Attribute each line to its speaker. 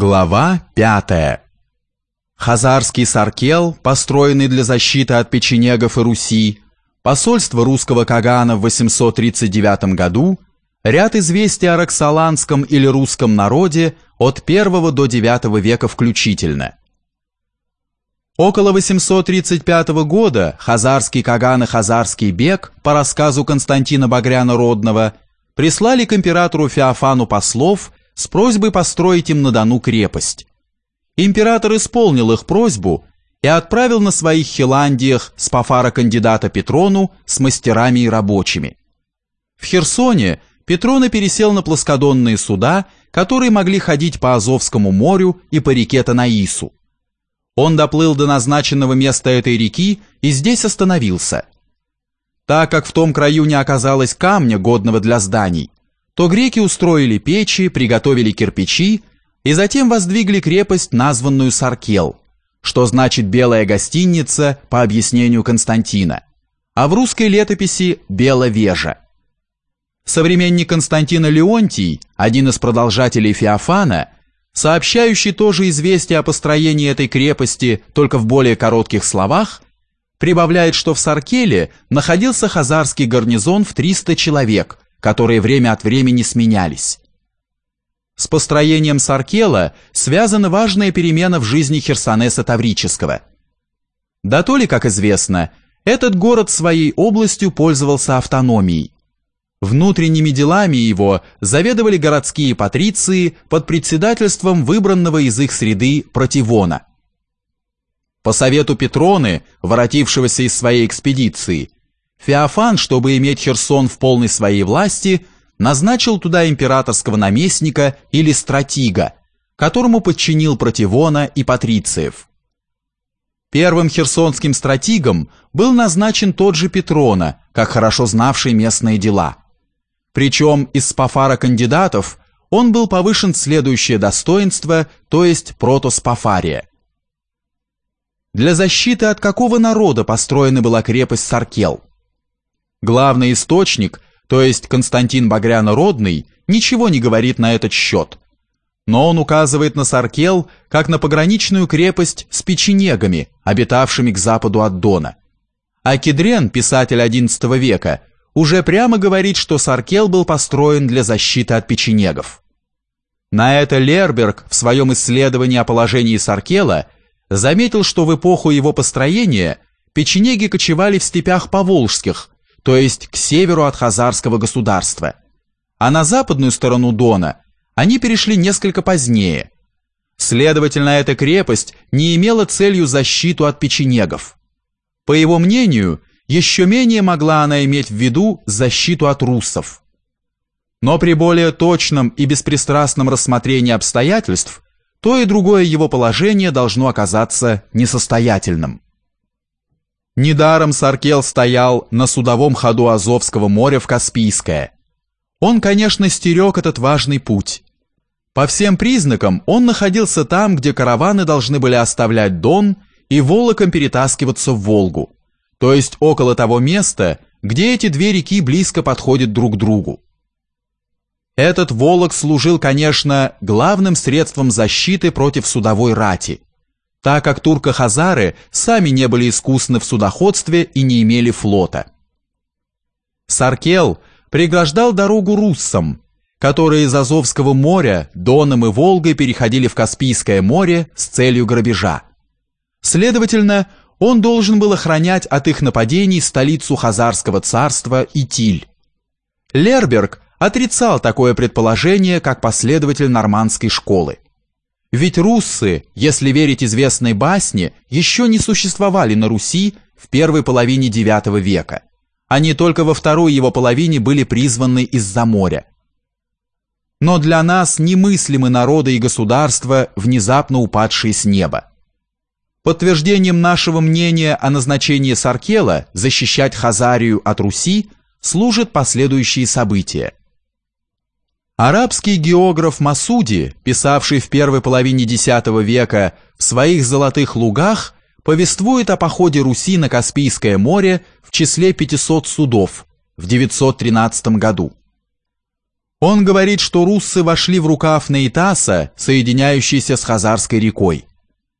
Speaker 1: Глава 5. Хазарский саркел, построенный для защиты от печенегов и Руси, посольство русского Кагана в 839 году, ряд известий о роксоланском или русском народе от 1 до 9 века включительно. Около 835 года хазарский Каган и хазарский бег, по рассказу Константина Багряна Родного, прислали к императору Феофану послов с просьбой построить им на Дону крепость. Император исполнил их просьбу и отправил на своих хиландиях с Пафара кандидата Петрону с мастерами и рабочими. В Херсоне Петрона пересел на плоскодонные суда, которые могли ходить по Азовскому морю и по реке Танаису. Он доплыл до назначенного места этой реки и здесь остановился. Так как в том краю не оказалось камня, годного для зданий, то греки устроили печи, приготовили кирпичи и затем воздвигли крепость, названную Саркел, что значит «белая гостиница» по объяснению Константина, а в русской летописи «беловежа». Современник Константина Леонтий, один из продолжателей Феофана, сообщающий тоже известие о построении этой крепости только в более коротких словах, прибавляет, что в Саркеле находился хазарский гарнизон в 300 человек – которые время от времени сменялись. С построением Саркела связана важная перемена в жизни Херсонеса Таврического. Да то ли, как известно, этот город своей областью пользовался автономией. Внутренними делами его заведовали городские патриции под председательством выбранного из их среды противона. По совету Петроны, воротившегося из своей экспедиции, Феофан, чтобы иметь Херсон в полной своей власти, назначил туда императорского наместника или стратига, которому подчинил Противона и патрициев. Первым херсонским стратигом был назначен тот же Петрона, как хорошо знавший местные дела. Причем из спафара кандидатов он был повышен в следующее достоинство, то есть протоспафария. Для защиты от какого народа построена была крепость Саркел? Главный источник, то есть Константин Багряно-Родный, ничего не говорит на этот счет. Но он указывает на Саркел как на пограничную крепость с печенегами, обитавшими к западу от Дона. А Кедрен, писатель XI века, уже прямо говорит, что Саркел был построен для защиты от печенегов. На это Лерберг в своем исследовании о положении Саркела заметил, что в эпоху его построения печенеги кочевали в степях поволжских, то есть к северу от Хазарского государства. А на западную сторону Дона они перешли несколько позднее. Следовательно, эта крепость не имела целью защиту от печенегов. По его мнению, еще менее могла она иметь в виду защиту от руссов. Но при более точном и беспристрастном рассмотрении обстоятельств, то и другое его положение должно оказаться несостоятельным. Недаром Саркел стоял на судовом ходу Азовского моря в Каспийское. Он, конечно, стерег этот важный путь. По всем признакам он находился там, где караваны должны были оставлять Дон и волоком перетаскиваться в Волгу, то есть около того места, где эти две реки близко подходят друг к другу. Этот волок служил, конечно, главным средством защиты против судовой рати – так как турко-хазары сами не были искусны в судоходстве и не имели флота. Саркел преграждал дорогу руссам, которые из Азовского моря Доном и Волгой переходили в Каспийское море с целью грабежа. Следовательно, он должен был охранять от их нападений столицу Хазарского царства Итиль. Лерберг отрицал такое предположение как последователь нормандской школы. Ведь руссы, если верить известной басне, еще не существовали на Руси в первой половине IX века. Они только во второй его половине были призваны из-за моря. Но для нас немыслимы народы и государства, внезапно упадшие с неба. Подтверждением нашего мнения о назначении Саркела защищать Хазарию от Руси служат последующие события. Арабский географ Масуди, писавший в первой половине X века в своих «Золотых лугах», повествует о походе Руси на Каспийское море в числе 500 судов в 913 году. Он говорит, что руссы вошли в рукав Нейтаса, соединяющийся с Хазарской рекой,